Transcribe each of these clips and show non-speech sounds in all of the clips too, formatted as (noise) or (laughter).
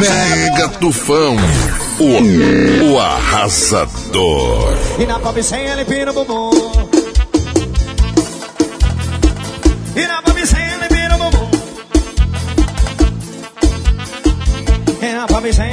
Mega Tufão, o, o arrasador. E na pop sem ele pira o bumbum. E na pop sem ele pira o bumbum. E na pop sem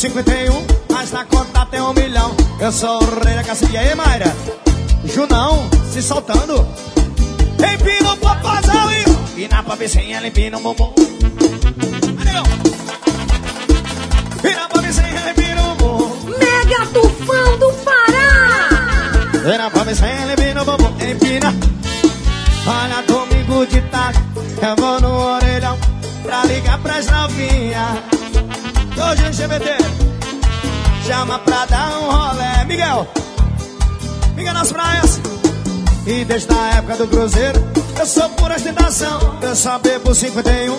51, mas na conta tem um milhão. Eu sou o rei da Cassiminha. E aí, Mayra? Junão, se soltando. Empina o popozão e... E na pabicinha ele empina o bumbum. Negão. E na pabicinha ele empina o bumbum. Mega Tufão do Pará! Pra ver se ele empina o bumbum, empina. GBT, chama pra dar um rolé. Miguel, Miguel nas praias. E desde a época do Cruzeiro, eu sou pura ostentação. Eu só bebo 51.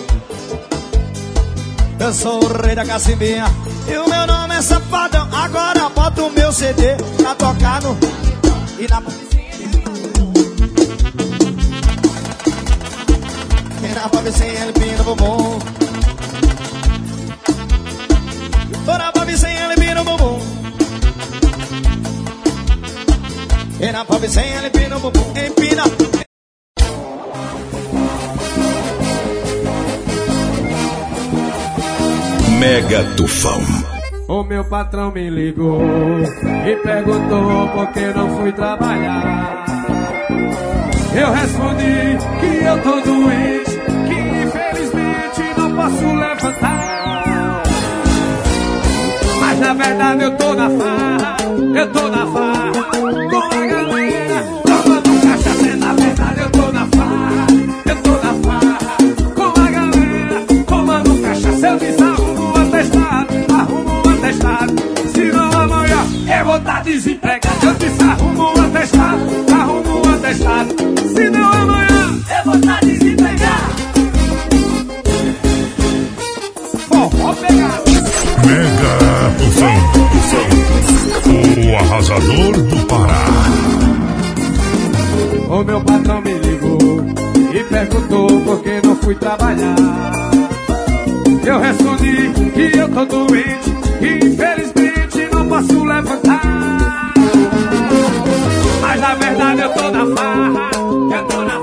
Eu sou o rei da cacimbinha E o meu nome é Safadão Agora bota o meu CD pra tocar no... E na... E na babicinha ele pina o bumbum E na babicinha ele pina o bumbum Empina Mega Tufão. O meu patrão me ligou e perguntou por que não fui trabalhar. Eu respondi que eu tô doente, que infelizmente não posso levantar. Mas na verdade eu tô na farra, eu tô na farra desempregado, eu desarrumo o atestado, arrumo o atestado. Se não amanhã eu vou estar desempregado. Forró pegado. Mega Tufão. O arrasador do Pará. O meu patrão me ligou e perguntou por que não fui trabalhar. Eu respondi que eu tô doente e infelizmente posso levantar. Mas na verdade eu tô na farra, eu tô na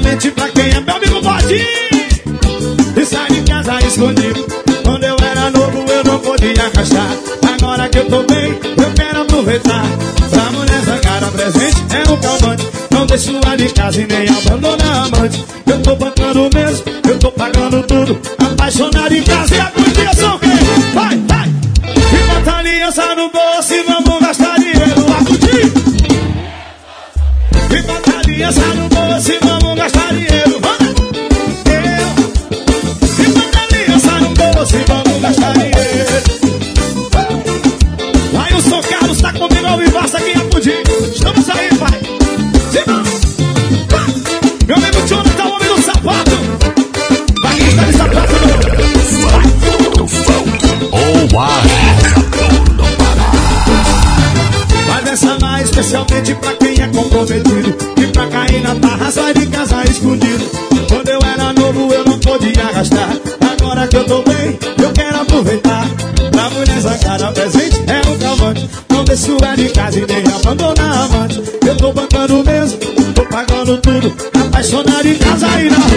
vai especialmente pra quem é meu amigo Bodinho E sai de casa escondido. Quando eu era novo eu não podia caixar Agora que eu tô bem, eu quero aproveitar. Pra mulher sacar presente é um calmante. Não deixo lá de casa e nem abandona a amante. Eu tô bancando mesmo, eu tô pagando tudo. Apaixonado em casa e a curtida são de casa e na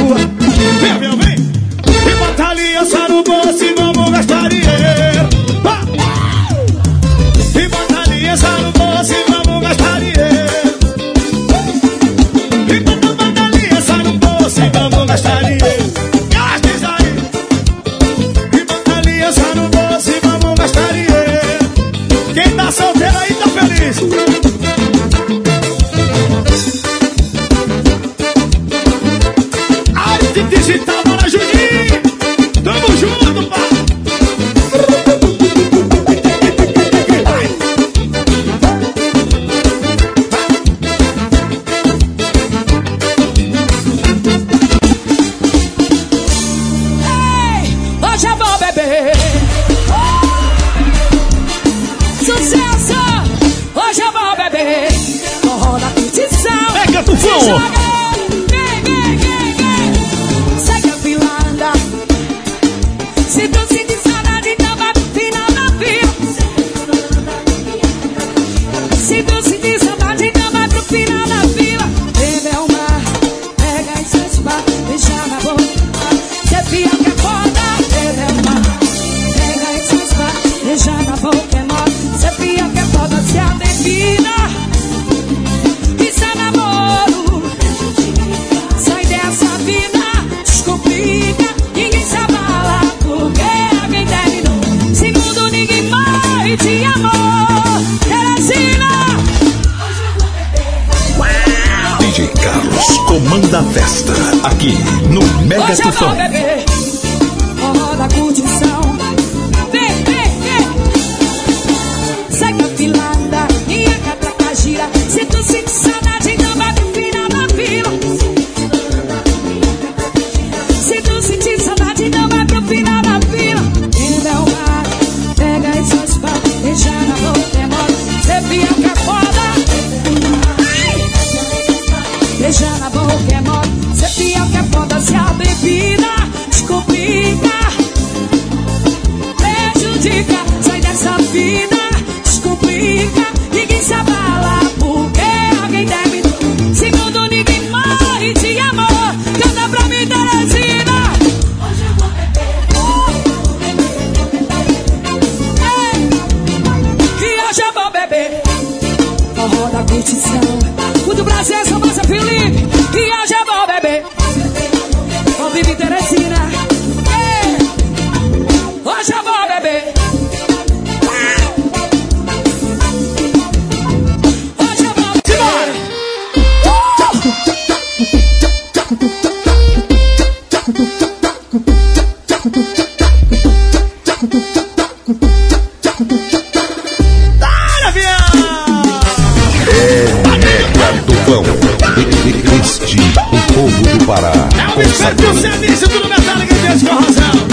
Denise, tudo metálico e com razão.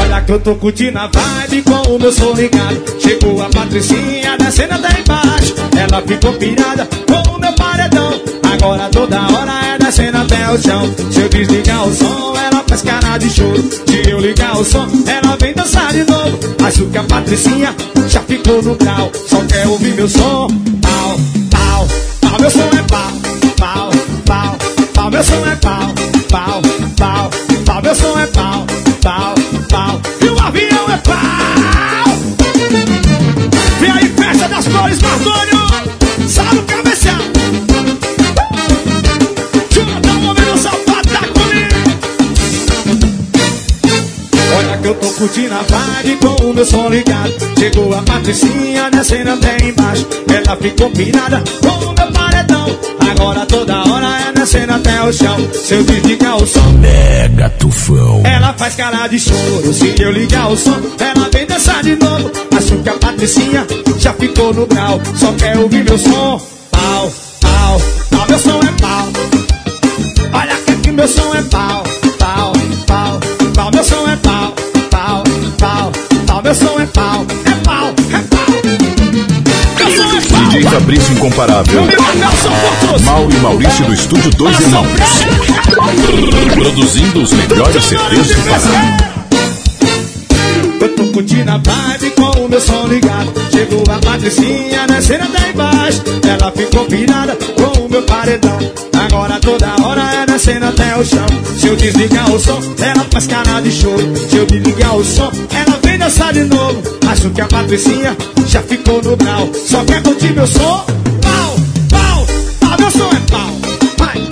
Olha que eu tô curtindo a vibe com o meu som ligado. Chegou a Patricinha descendo até embaixo. Ela ficou pirada com o meu paredão. Agora toda hora é descendo até o chão. Se eu desligar o som, ela faz cara de choro. Se eu ligar o som, ela vem dançar de novo. Acho que a Patricinha já ficou no cal? Só quer ouvir meu som. Pau, pau, pau, meu som é pau pau, meu som é pau, pau, pau, pau, meu som é pau, pau, pau, e o avião é pau. Vem aí, festa das flores, Martônio, salo cabeceado. Tá tá Olha que eu tô curtindo a vibe com o meu som ligado. Chegou a Patricinha descendo até embaixo. Ela ficou pirada com o meu Agora toda hora é descendo até o chão. Se eu desligar o som, mega tufão. Ela faz cara de choro. Se eu ligar o som, ela vem dançar de novo. Acho que a Patricinha já ficou no grau. Só quer ouvir meu som. Pau, pau, pau, meu som é pau. Olha que meu som é pau. DJ Fabrício Incomparável. Mauro e Maurício do Estúdio Dois Irmãos. Produzindo os melhores CDs do Pará. Eu tô curtindo a vibe com o meu som ligado. Chegou a Patricinha na né, cena da embaixo. Ela ficou virada com o meu paredão. Agora toda hora é descendo até o chão. Se eu desligar o som, ela faz cara de choro. Se eu desligar o som, ela vem dançar de novo. Acho que a Patricinha já ficou no grau. Só quer curtir meu som? Pau, pau, pau, meu som é pau. Vai.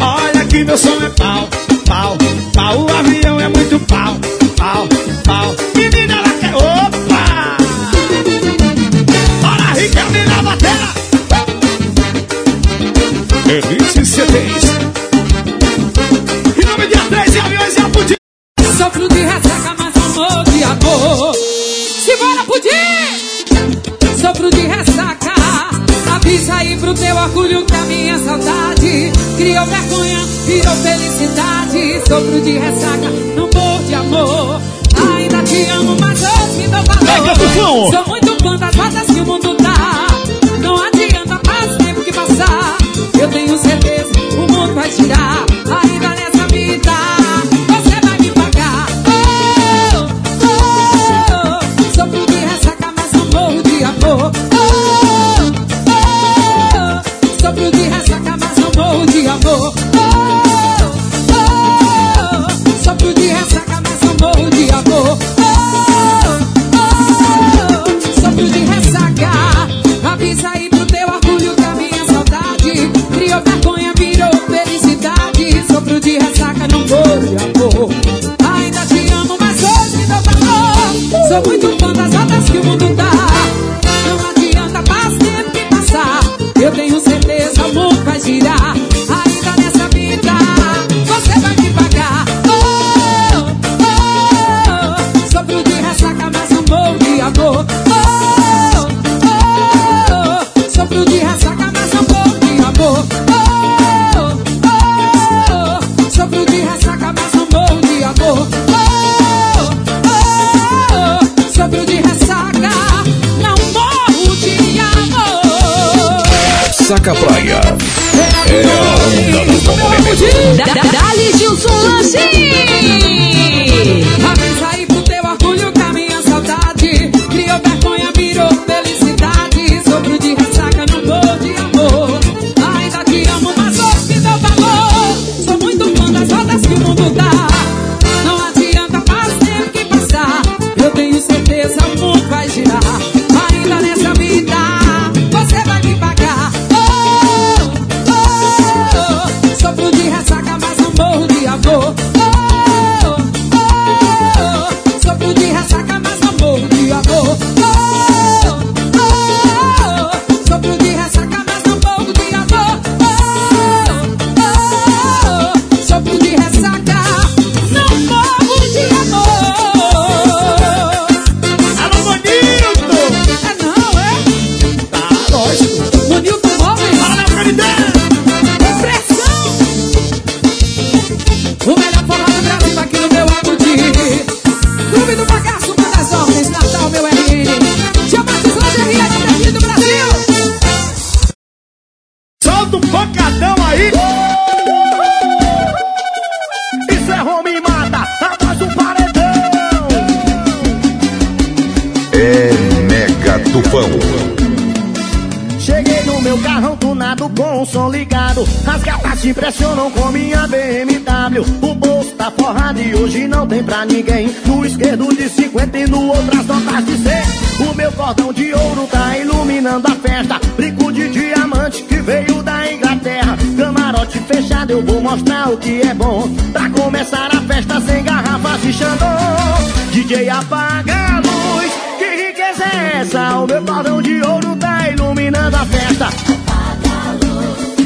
Olha que meu som é pau, pau, pau. O avião é muito pau, pau, pau. Menina, Elite CDs. Em nome de A3 e aviões e a pudim. Sofro de ressaca, mas amor de amor. Simbora, pudim! Sofro de ressaca. Avisa aí pro teu orgulho que a minha saudade criou vergonha, virou felicidade. Sofro de ressaca, não vou de amor. Ainda te amo, mas hoje me dou Pega, Tufão! valor. Sou muito fã das rodas que o mundo dá. Não adianta, faz o tempo que passar. Eu tenho certeza, o Sou muito fã que o mundo dá. Saca Praia. É a onda do. Dali Gilson Lanche! DJ apaga a luz. Que riqueza é essa? O meu cordão de ouro tá iluminando a festa.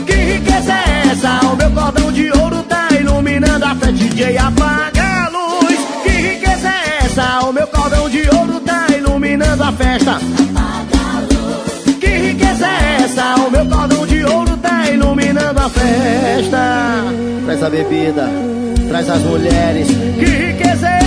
Que riqueza é essa? O meu cordão de ouro tá iluminando a festa. DJ apaga a luz. Que riqueza é essa? O meu cordão de ouro tá iluminando a festa. Que riqueza é essa? O meu cordão de ouro tá iluminando a festa. Traz a bebida, traz as mulheres. Que riqueza é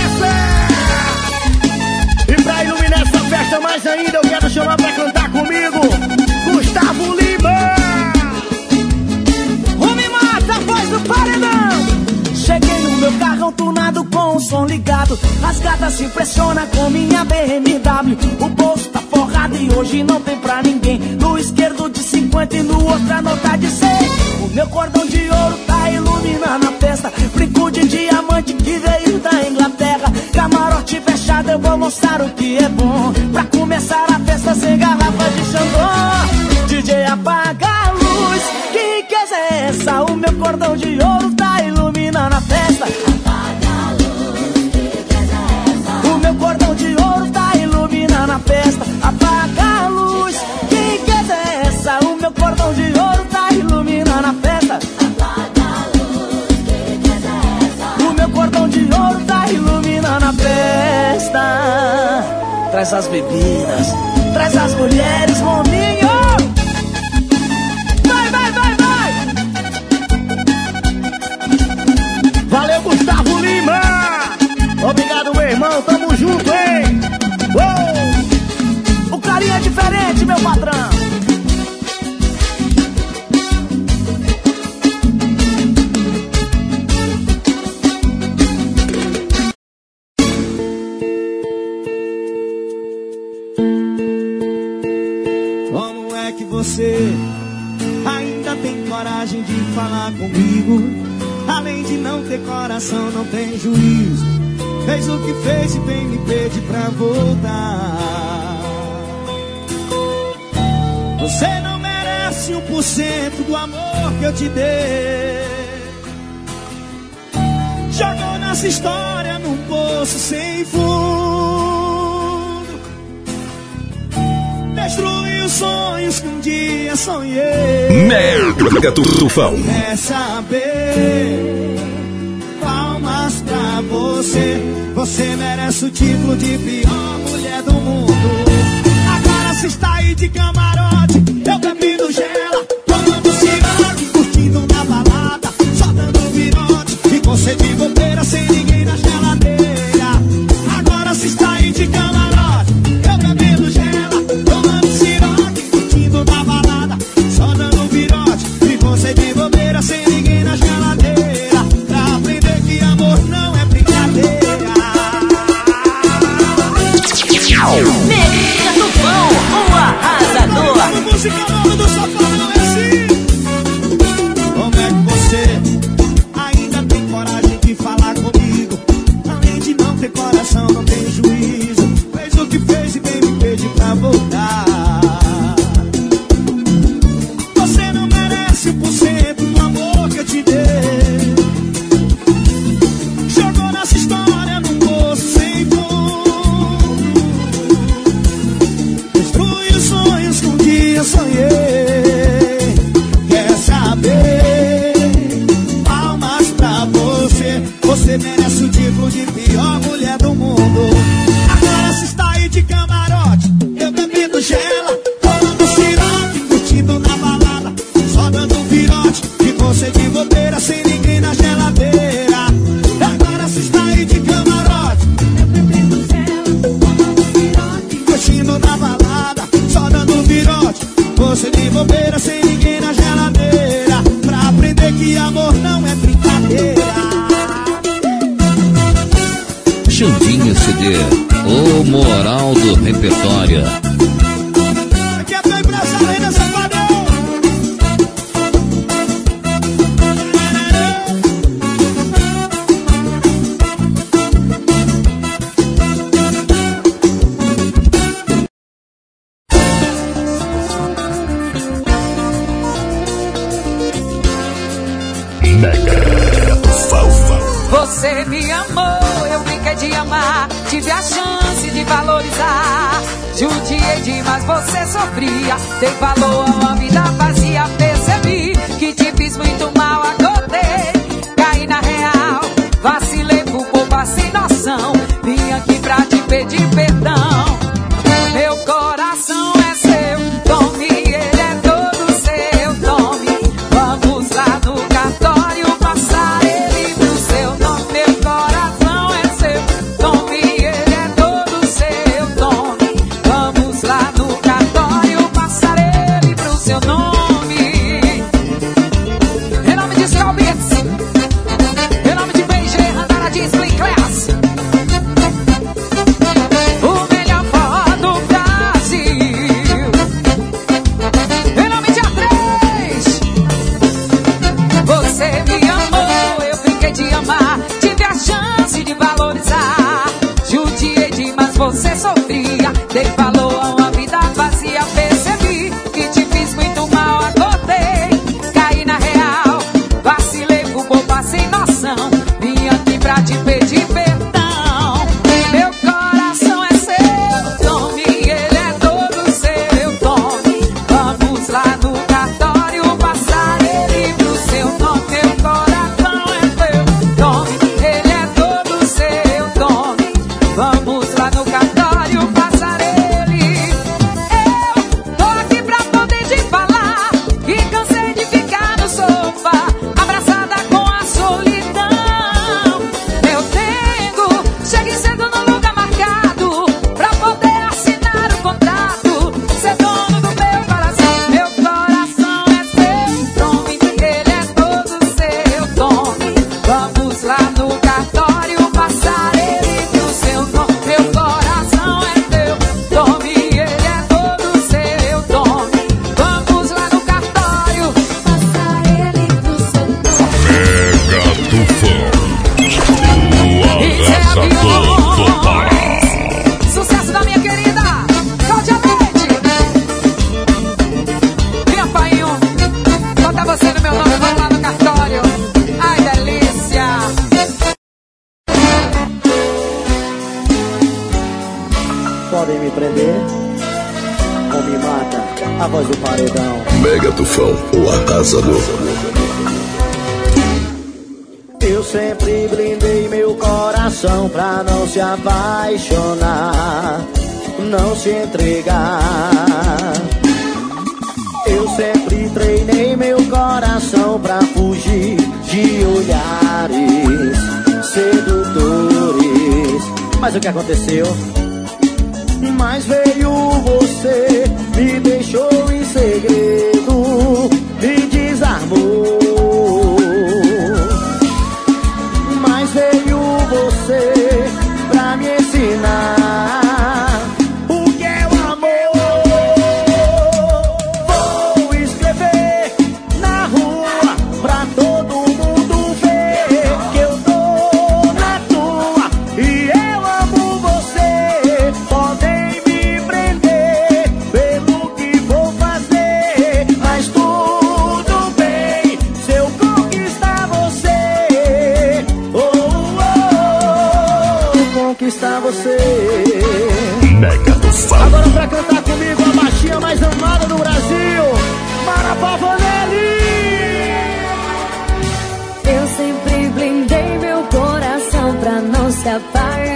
som ligado. As gatas se impressionam com minha BMW. O bolso tá forrado e hoje não tem pra ninguém. No esquerdo de 50 e no outro a nota de 100. O meu cordão de ouro tá iluminando a festa. Brinco de diamante que veio da Inglaterra. me Tufão. É saber, palmas pra você. Você merece o título de pior mulher do mundo. Agora se está aí de camarote, eu Música não se entregar. Eu sempre treinei meu coração pra fugir de olhares sedutores. Mas o que aconteceu? Mas veio você, me deixou em segredo, me desarmou.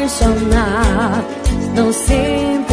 apaixonar. Não sempre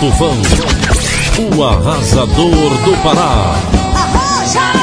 Tufão, o arrasador do Pará. Arranja!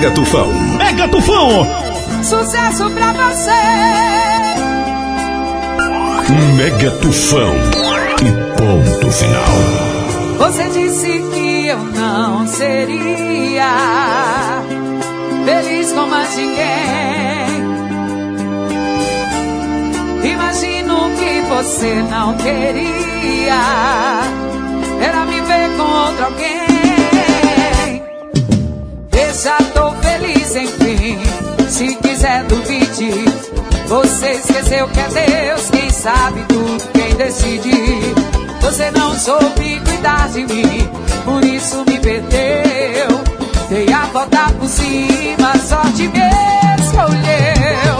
Mega Tufão. Mega Tufão. Sucesso pra você. Mega Tufão. E ponto final. Você disse que eu não seria feliz com mais ninguém. Imagino que você não queria. Era me ver com outro alguém. Deixa todo feliz enfim. Se quiser duvide, você esqueceu que é Deus quem sabe tudo, quem decide. Você não soube cuidar de mim, por isso me perdeu. Dei a volta por cima, sorte me escolheu.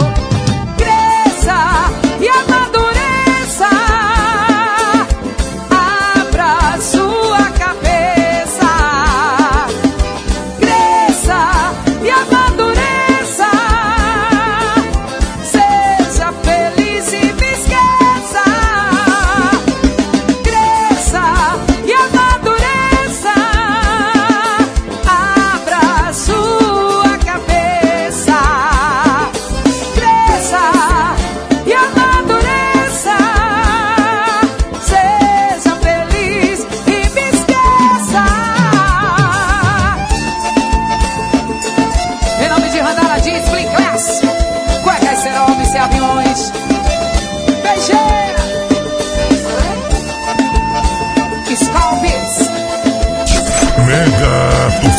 Cresça e amar.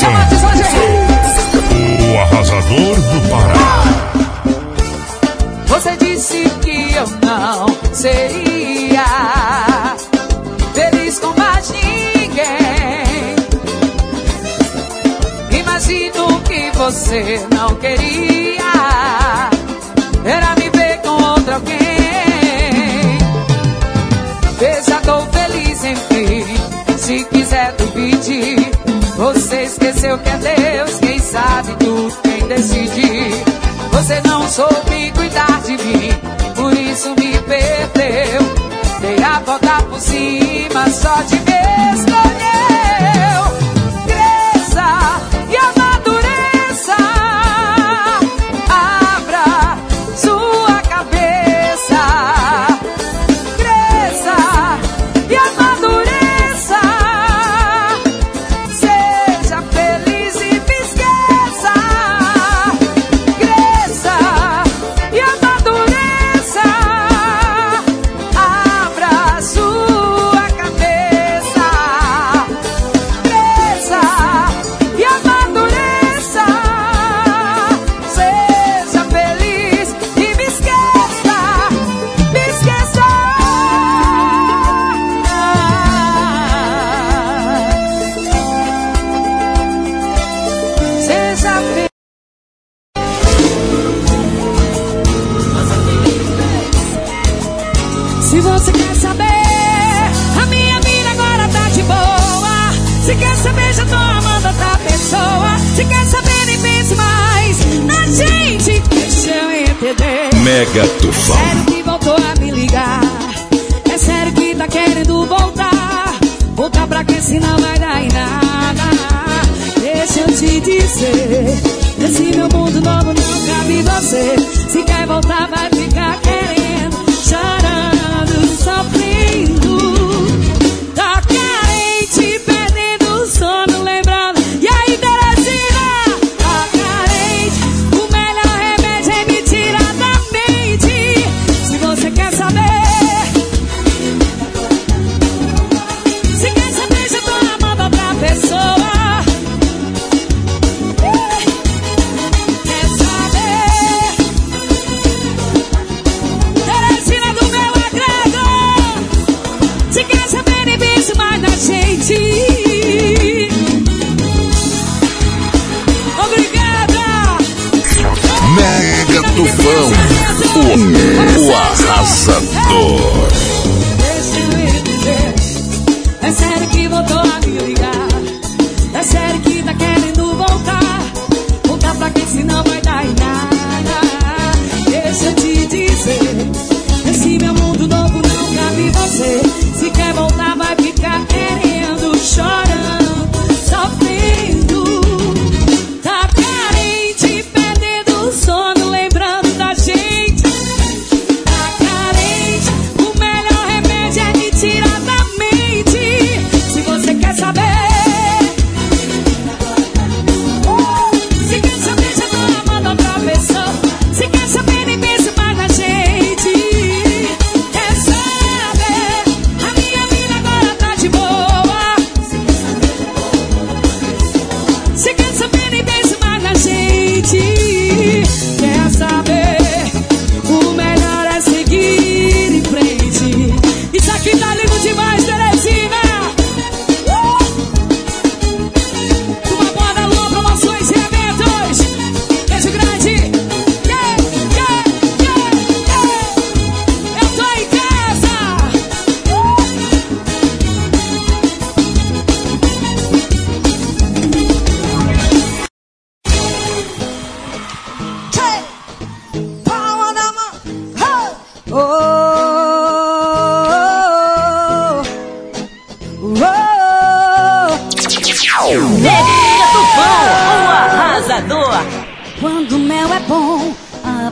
O arrasador do Pará. Você disse que eu não seria feliz com mais ninguém. Imagino que você não queria. Era me ver com outra alguém. Veja, tô feliz em fim, Se quiser, duvide. Você esqueceu que é Deus quem sabe tudo, quem decide. Você não soube cuidar de mim, por isso me perdeu. Dei a volta por cima, só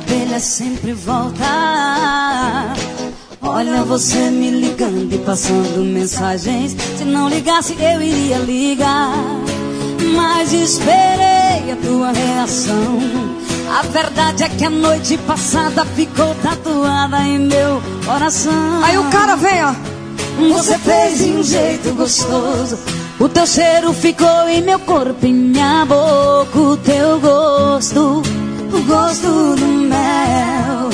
abelha sempre volta. Olha você me ligando e passando mensagens. Se não ligasse, eu iria ligar. Mas esperei a tua reação. A verdade é que a noite passada ficou tatuada em meu coração. Aí o cara vem, ó. Você fez de um jeito gostoso. O teu cheiro ficou em meu corpo, em minha boca, o teu gosto o gosto do mel,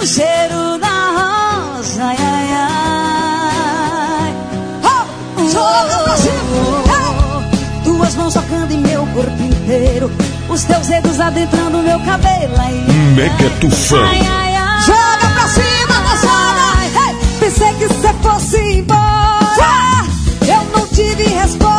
o cheiro da rosa, ai, ai, ai. Oh, joga pra cima! Hey! Tuas mãos tocando em meu corpo inteiro, os teus dedos adentrando meu cabelo, ai, Mega tufão. Ai, ai, ai, joga pra cima, moçada! Hey! Pensei que você fosse embora, eu não tive resposta.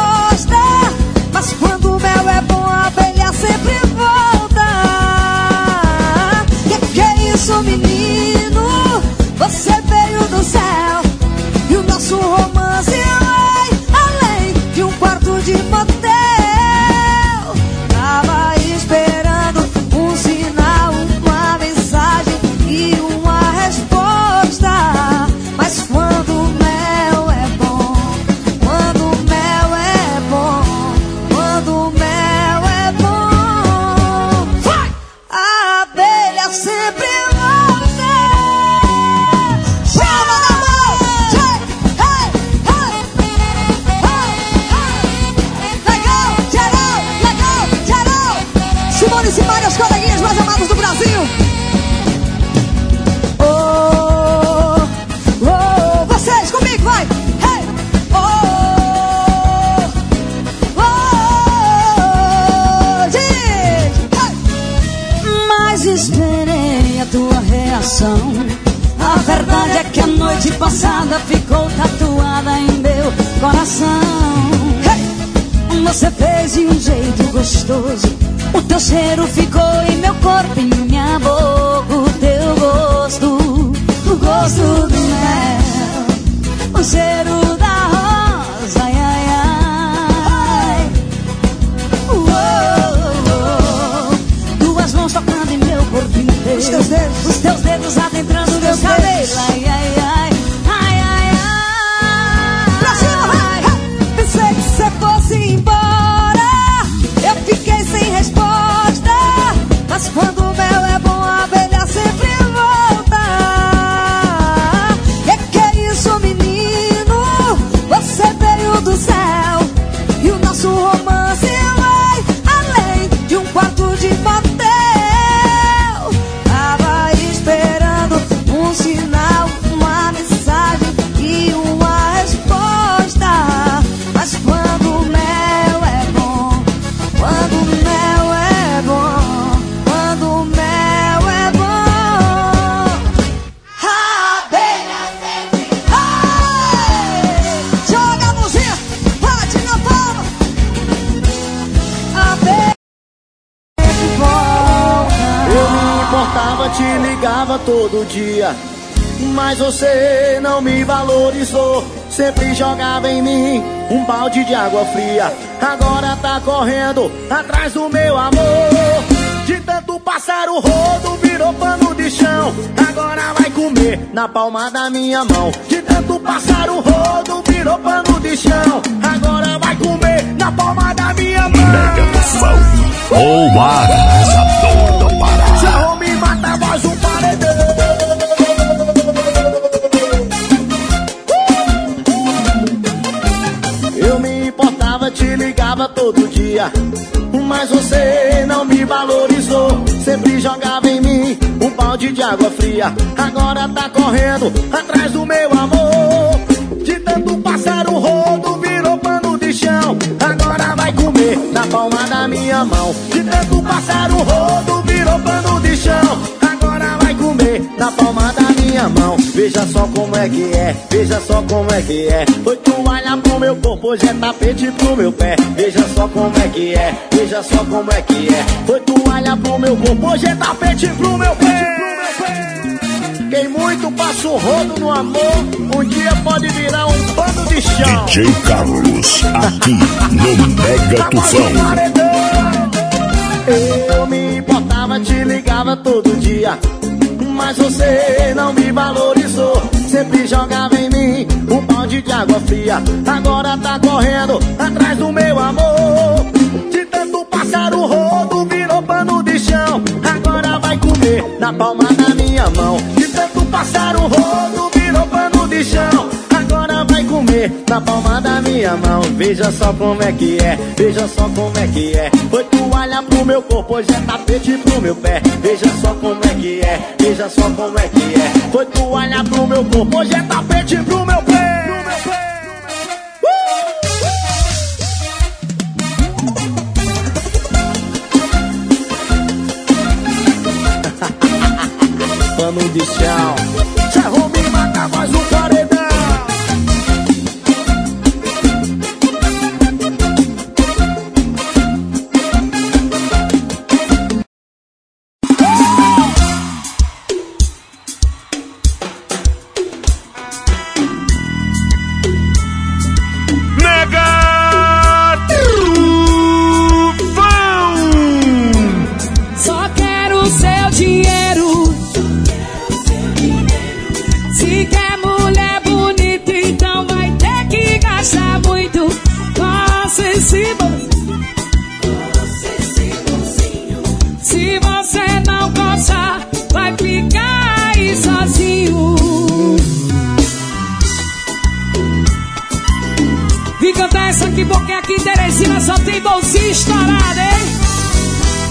Ficou tatuada em meu coração. Você fez de um jeito gostoso. O teu cheiro ficou em meu corpo, em minha boca. O teu gosto, o gosto do mel, o cheiro da rosa. Ai, ai, ai. Uou, Duas mãos tocando em meu corpo inteiro. Os teus dedos. Os teus dedos adentrando meu teus cabelo. dedos. Ai, ai, ai. Ai, todo dia. Mas você não me valorizou. Sempre jogava em mim um balde de água fria. Agora tá correndo atrás do meu amor. De tanto passar o rodo, virou pano de chão. Agora vai comer na palma da minha mão. De tanto passar o rodo, virou pano de chão. Agora vai comer na palma da minha mão. Mega Tufão. O arrasador do Pará. Te ligava todo dia. Mas você não me valorizou. Sempre jogava em mim um balde de água fria. Agora tá correndo atrás do meu amor. De tanto passar o rodo, virou pano de chão. Agora vai comer na palma da minha mão. De tanto passar o rodo, virou pano de chão. Agora vai comer na palma da minha mão. Veja só como é que é, veja só como é que é. Foi toalha pro meu corpo, hoje é tapete pro meu pé. Veja só como é que é, veja só como é que é. Foi toalha pro meu corpo, hoje é tapete pro meu pé. Quem muito passa o rodo no amor, um dia pode virar um pano de chão. DJ Carlos, aqui no Mega Tufão. Eu me importava, te ligava todo dia. Mas você não me valorizou. Sempre jogava em mim um balde de água fria. Agora tá correndo atrás do meu amor. De tanto passar o rodo, virou pano de chão. Agora vai comer na palma da minha mão. De tanto passar o rodo, virou pano de chão vai comer na palma da minha mão. Veja só como é que é, veja só como é que é. Foi toalha pro meu corpo, hoje é tapete pro meu pé. Veja só como é que é, veja só como é que é. Foi toalha pro meu corpo, hoje é tapete pro meu pé. Pro meu pé. pano de chão. Se arrume, mata mais um Vim cantar essa aqui porque aqui em Teresina só tem bolsinha estourada, hein?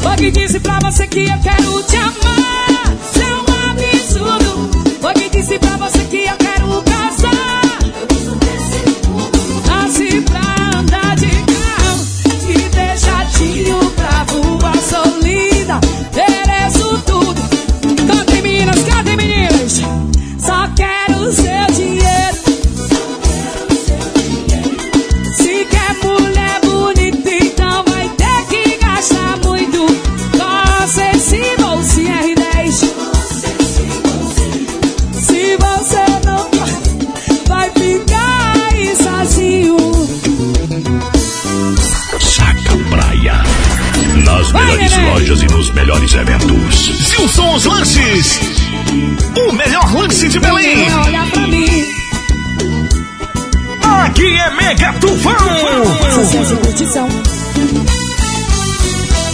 Foi que disse pra você que eu quero te amar. Isso é um absurdo. Foi que disse pra você que eu quero casar. E nos melhores eventos. Gilson Lanches. O melhor lance de Belém. Aqui é Mega Tufão. Sucesso e curtição.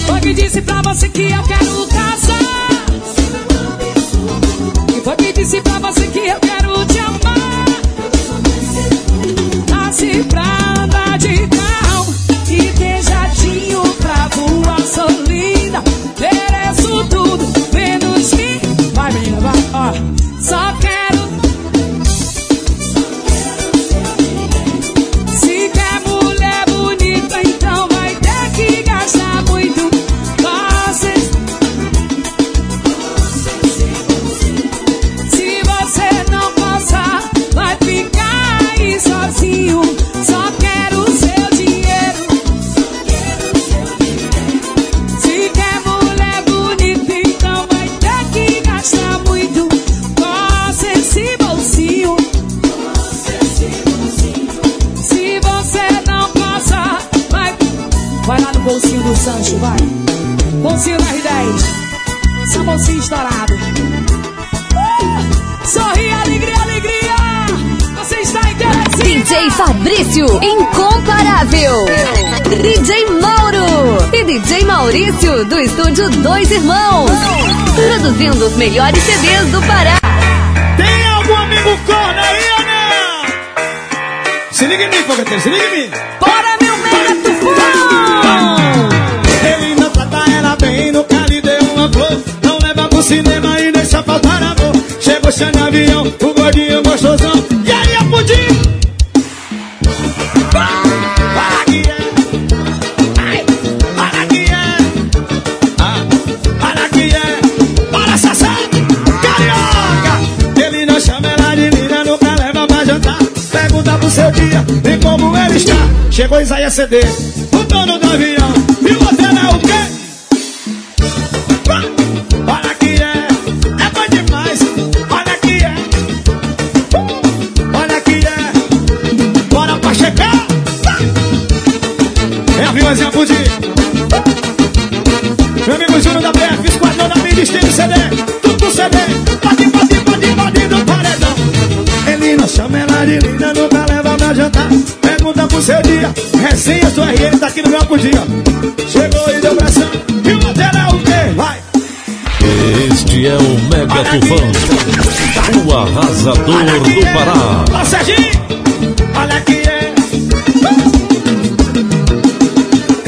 Foi que disse pra você que eu quero casar. E foi que disse pra você que eu quero te amar. Nasci pra andar de Sancho, vai. Bolsinho da R10. Só bolsinho estourado. Uh! Sorri, alegria, alegria. Você está em Teresina. DJ Fabrício, incomparável. DJ Mauro e DJ Maurício, do estúdio Dois Irmãos. Produzindo os melhores CDs do Pará. Tem algum amigo corno aí ou não? Se liga em mim, fogueteiro, se liga em mim. Bora, meu mega tufão. Não leva pro cinema e deixa faltar amor. Chegou sem avião, o gordinho gostosão. E aí, a pudim? Não seu dia e como ele está. Chegou Isaías CD, o dono do avião. E o hotel é o quê? Resenha, sua RN tá aqui no meu ó. Chegou e deu pressão. E o é o quê? Vai. Este é o Mega Tufão. O arrasador do é. Pará. Ó, Serginho. Olha que é.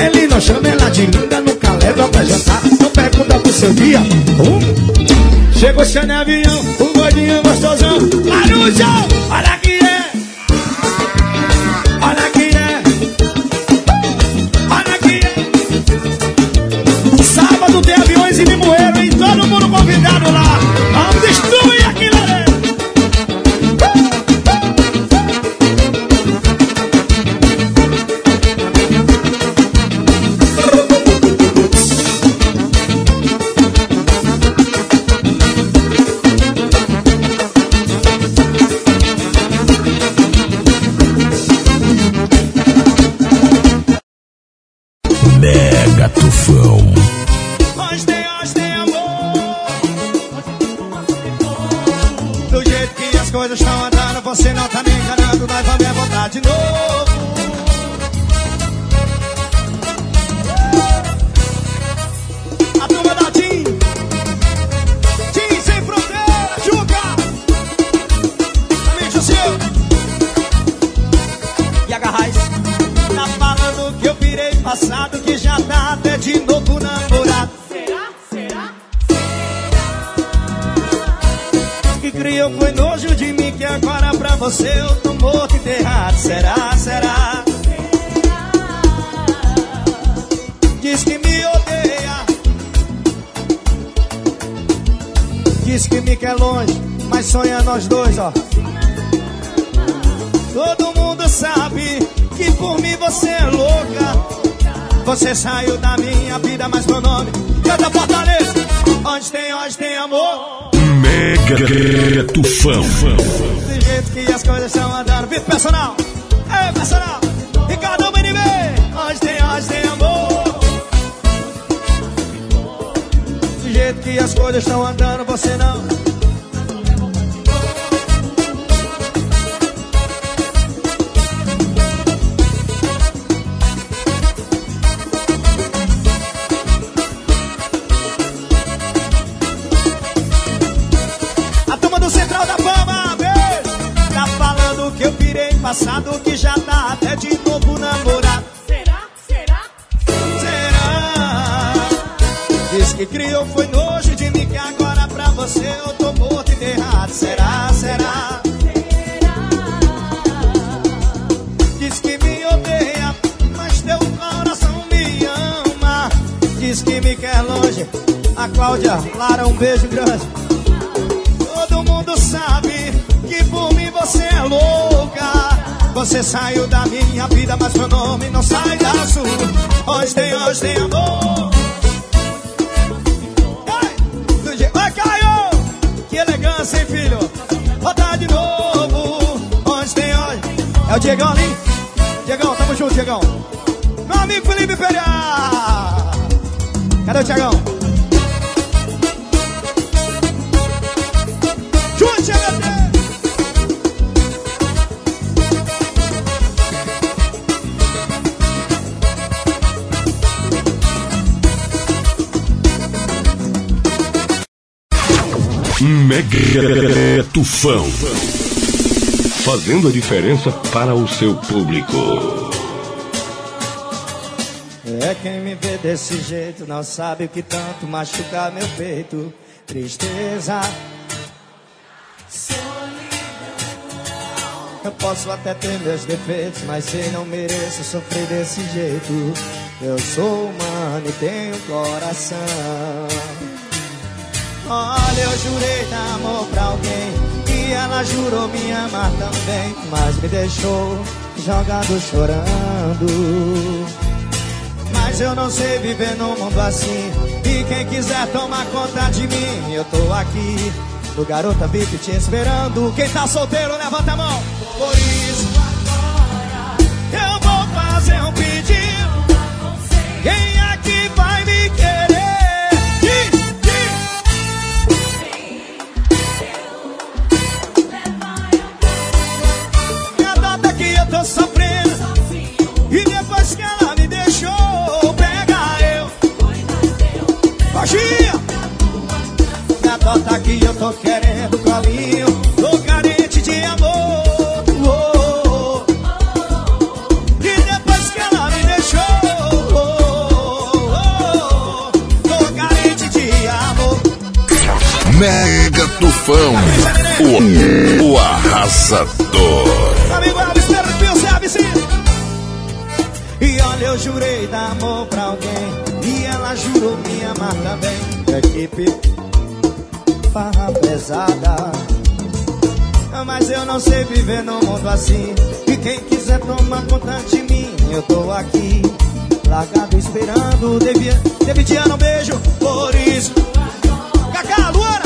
Ele não chama ela de linda, nunca leva pra jantar. Não pergunta pro seu dia. Uh. Chegou sem avião, o gordinho gostosão. Marujão, olha Mega Tufão. Amor. Do jeito que as coisas estão andando, você não tá me enganando, nós vamos é voltar de novo. Criou foi nojo de mim que agora pra você eu tô morto enterrado. Será, será? Diz que me odeia. Diz que me quer longe, mas sonha nós dois, ó. Todo mundo sabe que por mim você é louca. Você saiu da minha vida, mas meu nome canta Fortaleza. Onde tem, onde tem amor. Mega Tufão. Do jeito que as coisas estão andando. Vitor Personal. Ei, Personal. Ricardo BNB. Onde tem, onde tem amor. Do jeito que as coisas estão andando, você não. Criou foi nojo de mim, que agora pra você eu tô morto e enterrado. Será? Será? Diz que me odeia, mas teu coração me ama. Diz que me quer longe. A Cláudia, Lara, um beijo grande. Todo mundo sabe que por mim você é louca. Você saiu da minha vida, mas meu nome não sai da sua. Hoje tem, hoje tem amor. É o Diegão ali? Diegão, tamo junto, Diegão. Meu amigo Felipe Pereira. Cadê o Tiagão? Junte! Mega Tufão. Fazendo a diferença para o seu público. É quem me vê desse jeito não sabe o que tanto machucar meu peito. Tristeza. Eu posso até ter meus defeitos, mas sei não mereço sofrer desse jeito. Eu sou humano e tenho coração. Olha, eu jurei dar amor pra alguém ela jurou me amar também, mas me deixou jogado chorando. Mas eu não sei viver num mundo assim. E quem quiser tomar conta de mim, eu tô aqui. No Garota VIP te esperando. Quem tá solteiro, levanta a mão. Por isso, eu vou fazer um pedido. Quem aqui vai Coxinha! Me adota que eu tô querendo colinho. Tô carente de amor. Oh, oh, oh. E depois que ela me deixou, tô carente de amor. Mega Tufão. O, o arrasador. Amigo Elvis, perfil, sim. E olha, eu jurei dar amor pra alguém. Jurou me amar também. Equipe farra pesada. Mas eu não sei viver num mundo assim. E quem quiser tomar conta de mim, eu tô aqui. Largado esperando. Devia, Davidiano, um beijo. Por isso. Cacá, Luana.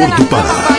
Interior do Pará.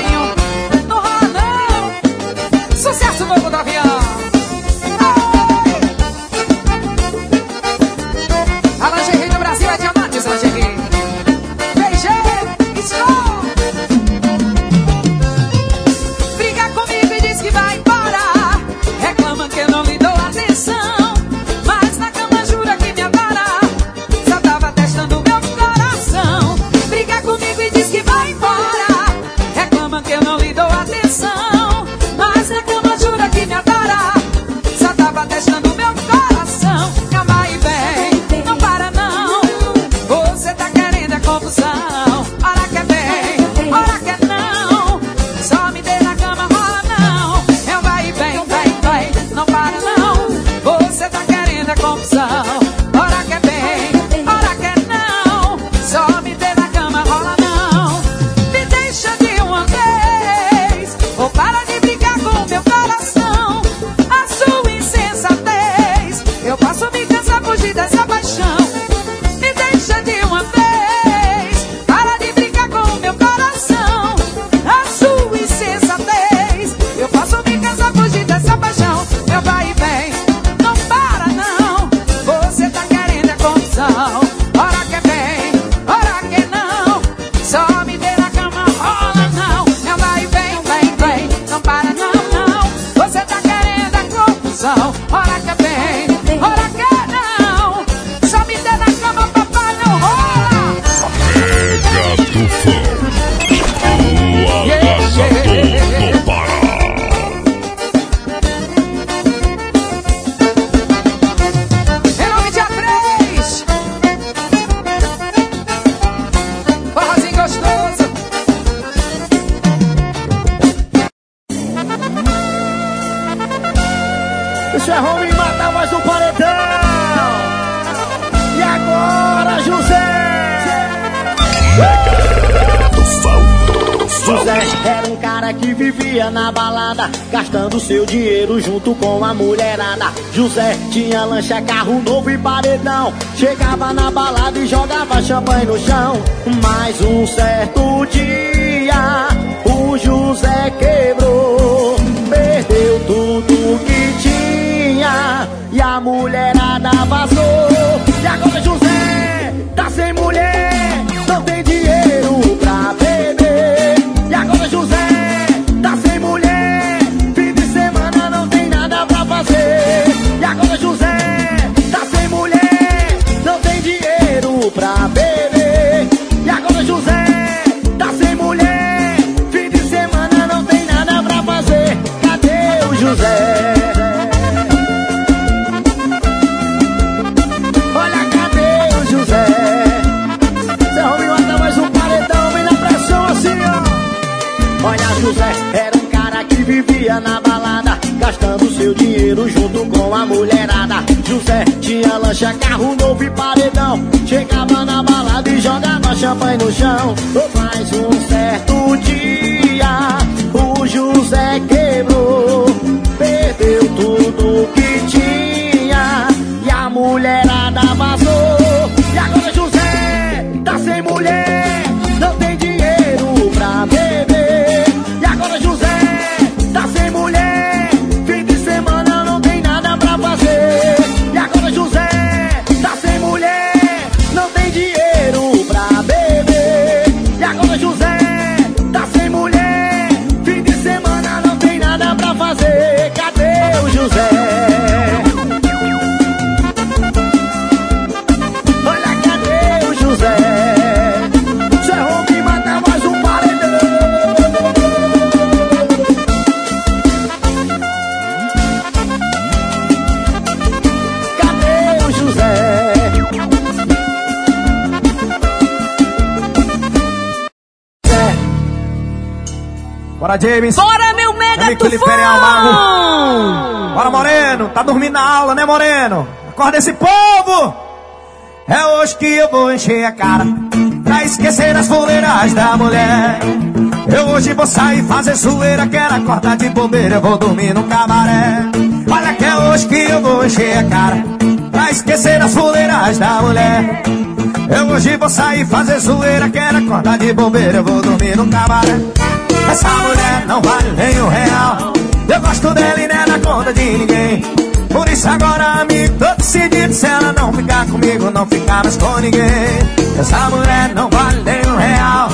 o dinheiro junto com a mulherada. José tinha lancha, carro novo e paredão. Chegava na balada e jogava champanhe no chão. Mas um certo dia, o José quebrou. Perdeu tudo que tinha e a mulherada vazou. E agora José. Dinheiro junto com a mulherada. José tinha lancha, carro novo e paredão. Chegava na balada e jogava champanhe no chão. Mas um certo dia, o José quebrou, Bora, James. Bora, meu mega Mago. Bora, Moreno. Tá dormindo na aula, né, Moreno? Acorda esse povo. É hoje que eu vou encher a cara pra esquecer as fuleiras da mulher. Eu hoje vou sair fazer zoeira, quero acordar de bobeira, eu vou dormir no cabaré. Olha que é hoje que eu vou encher a cara pra esquecer as fuleiras da mulher. Eu hoje vou sair fazer zoeira, quero acordar de bobeira, eu vou dormir no cabaré. Essa mulher não vale nem um real. Eu gosto dela e não é na conta de ninguém. Por isso agora, amigo, tô decidido. Se ela não ficar comigo, não ficar mais com ninguém. Essa mulher não vale nem um real.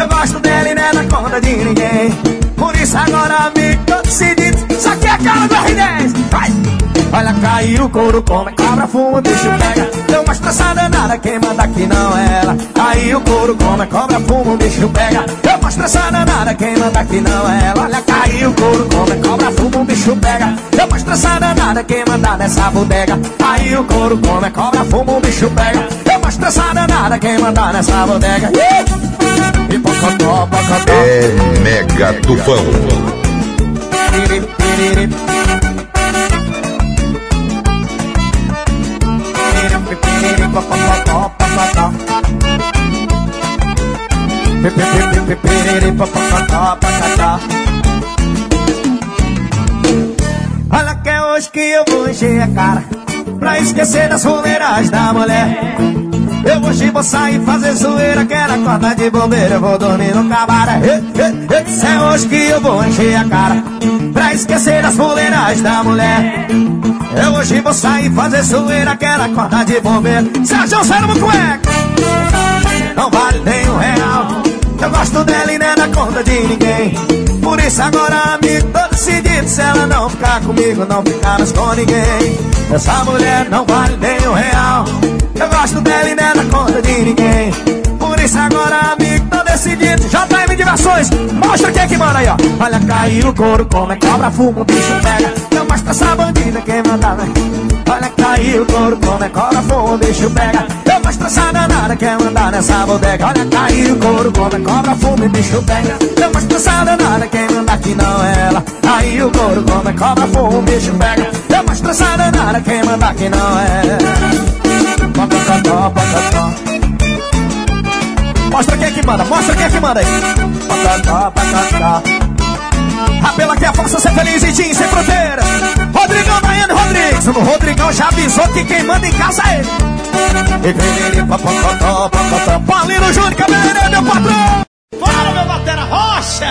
Eu gosto dela e não é na conta de ninguém. Por isso agora, amigo, tô decidido. Isso aqui é cara do R10. Vai! Olha, caiu o couro, come, cabra, fuma, bicho pega. Deu uma estressada nada, quem manda aqui não é ela. Caiu o couro, come, cobra, fuma, bicho pega. Deu uma estressada nada, quem manda aqui não é ela. Olha, caiu o couro, come, cobra, fuma, bicho pega. Deu uma estressada nada, quem manda nessa bodega. Caiu o couro, come, cobra, fuma, bicho pega. Deu uma estressada nada, quem manda nessa bodega. E pocotó, pocotó. É Mega Tufão. Olha que é hoje que eu vou encher a cara Pra esquecer das fuleiras da mulher. Eu hoje vou sair fazer zoeira Quero acordar de bobeira, eu vou dormir no cabaré. Isso é hoje que eu vou encher a cara Pra esquecer das fuleiras da mulher. Eu hoje vou sair fazer zoeira Quero acordar de bobeira Sérgio Cérebro Cueca Não vale nem um real. Eu gosto dela e não é na conta de ninguém. Por isso agora, amigo, tô decidido Se ela não ficar comigo, não ficar mais com ninguém. Essa mulher não vale nem um real. Eu gosto dela e não é na conta de ninguém. Por isso agora, amigo, tô decidido JM Diversões, mostra quem é que manda aí, ó. Olha, caiu o couro, come, cobra, fuma, o bicho pega. Não mostra essa bandida, quem manda, né? Olha, caiu o couro, come, cobra, fuma, o bicho pega. Eu mostro essa danada, quer mandar nessa bodega. Olha, caiu o couro, come, cobra, fuma, o bicho pega. Eu mostro essa danada, quem manda aqui não é ela. Aí o couro, come, cobra, fuma, o bicho pega. Eu mostro essa danada, quem manda aqui não é ela. Pocotó, pocotó Mostra quem é que manda, mostra quem é que manda aí. Pacatá, pacatá. Apela que é a força ser feliz e Tim sem fronteira. Rodrigão, Daiane Rodrigues. O Rodrigão já avisou que quem manda em casa é ele. Paulino Júnior, cabeleireiro, meu patrão. Fala, meu batera rocha!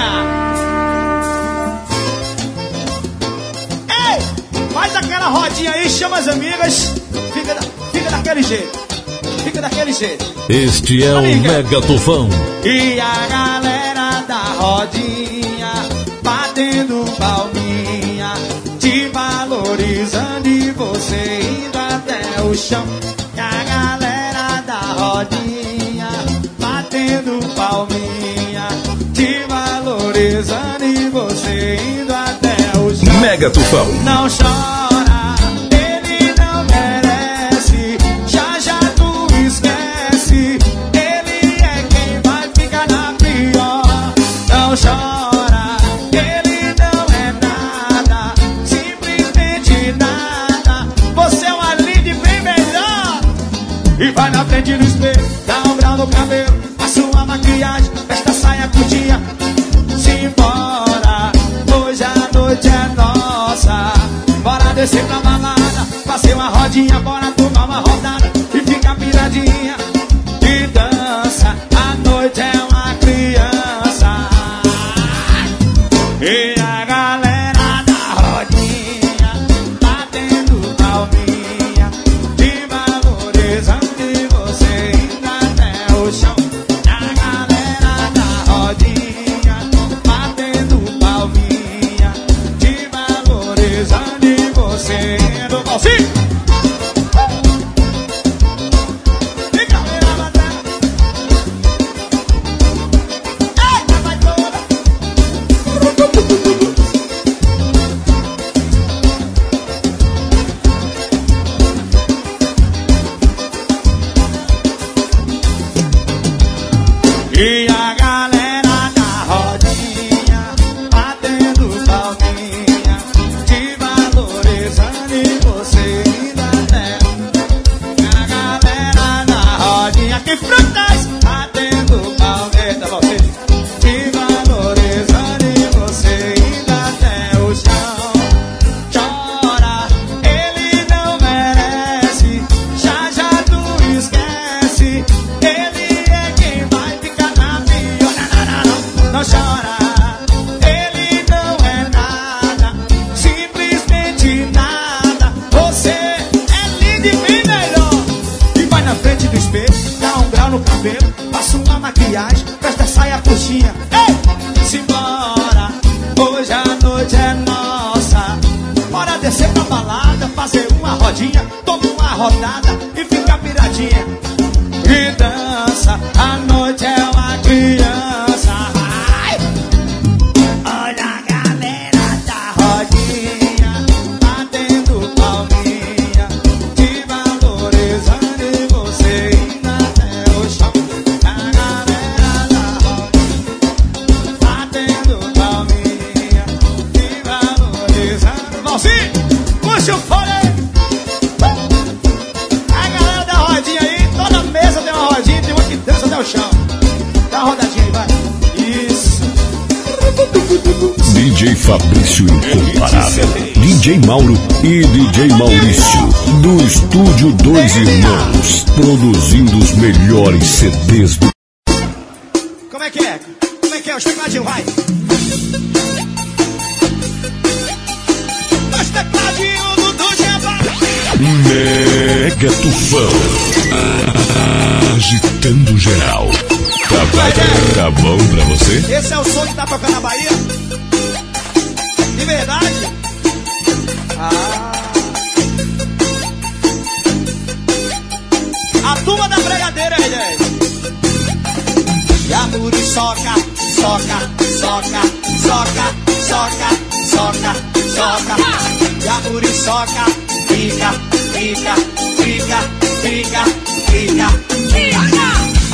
Ei! Faz aquela rodinha aí, chama as amigas. Fica, fica daquele jeito. Fica daquele jeito. Este é o Amiga. Mega Tufão. E a galera da rodinha batendo palminha, te valorizando e você indo até o chão. E a galera da rodinha batendo palminha, te valorizando e você indo até o chão. Mega Tufão. Não chora, vai na frente do espelho, dá um grau no cabelo Passa uma maquiagem, esta saia curtinha Simbora, hoje a noite é nossa Bora descer pra balada, fazer uma rodinha Bora tomar uma rodada Fabrício Incomparável, DJ Mauro e DJ Maurício, do Estúdio Dois Irmãos, produzindo os melhores CDs do Como é que é? Como é que é? Os tecladinhos, vai. Os tecladinhos do do Jeba. Mega Tufão. Agitando geral. Tá, tá, tá bom pra você? Esse é o som que tá tocando na Bahia? De verdade? Ah. A turma da bregadeira, gente. E a muriçoca, soca, soca, soca, soca, soca, soca. E a muriçoca, fica, fica, fica, fica, fica, fica.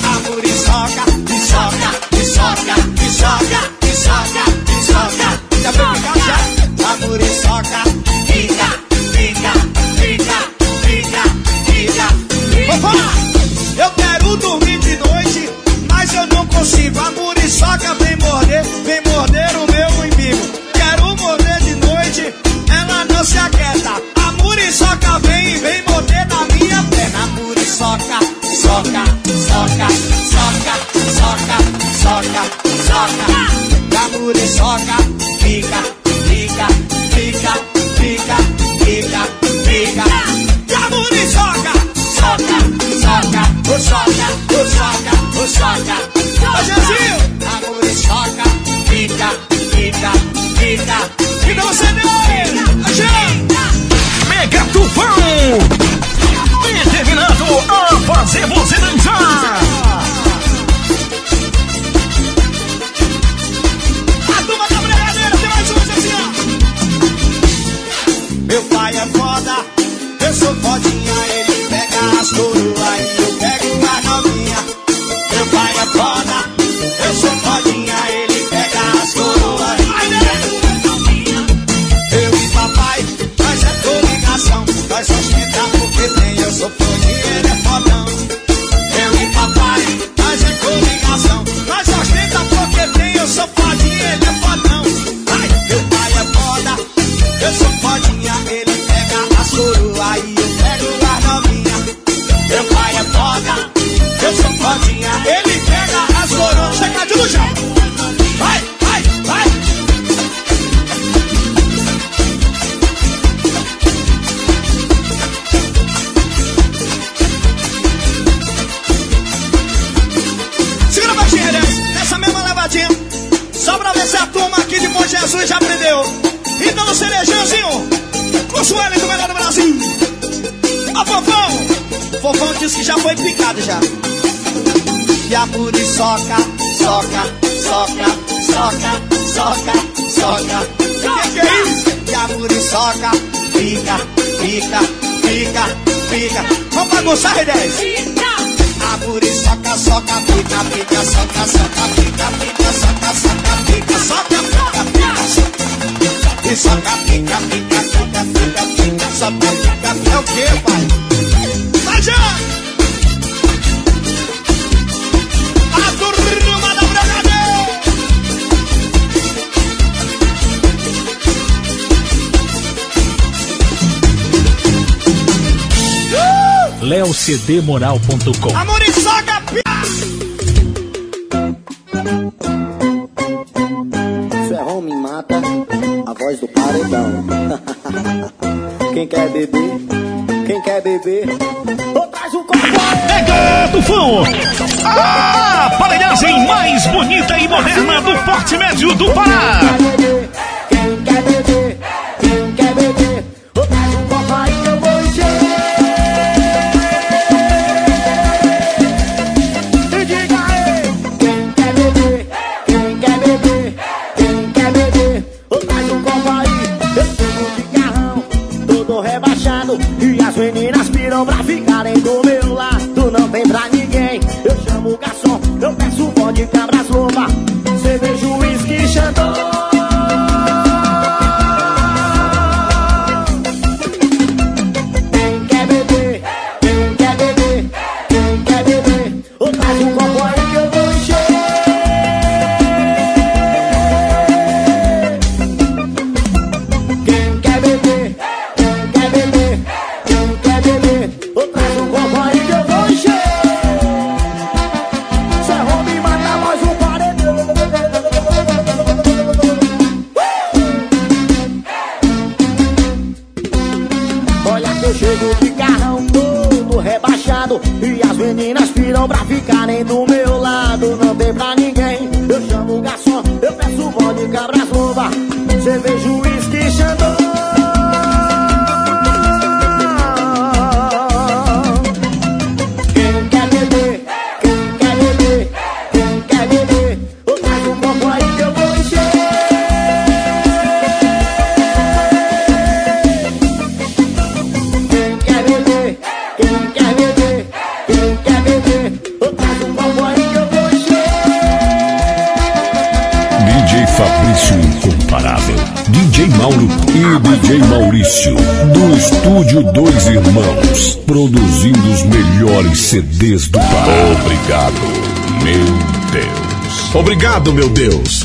A muriçoca, soca, soca, soca, soca, soca. Muriçoca, fica, fica, fica, fica, fica. Vambora! Eu quero dormir de noite, mas eu não consigo. A muriçoca vem morder, vem morder o meu umbigo. Quero morder de noite, ela não se aquieta. A muriçoca vem e vem morder na minha perna. A muriçoca, soca, soca, soca, soca, soca, soca. E a muriçoca soca, cdmoral.com. Amorizaga, p... Ferrão me mata, a voz do paredão. (laughs) Quem quer beber? Quem quer beber? Traz o copo! É Tufão! A ah, aparelhagem mais bonita e moderna do Forte Médio do Pará! Quem quer beber? Quem quer beber? Obrigado, meu Deus. Obrigado, meu Deus.